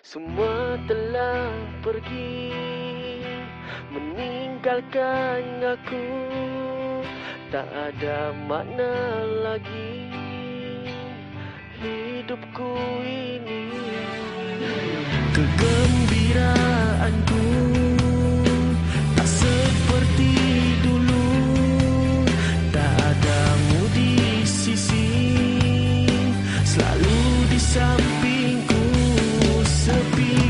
Semua telah pergi Meninggalkan aku. Tak ada makna lagi Hidupku ini. Kegembiraanku Sampingku. to be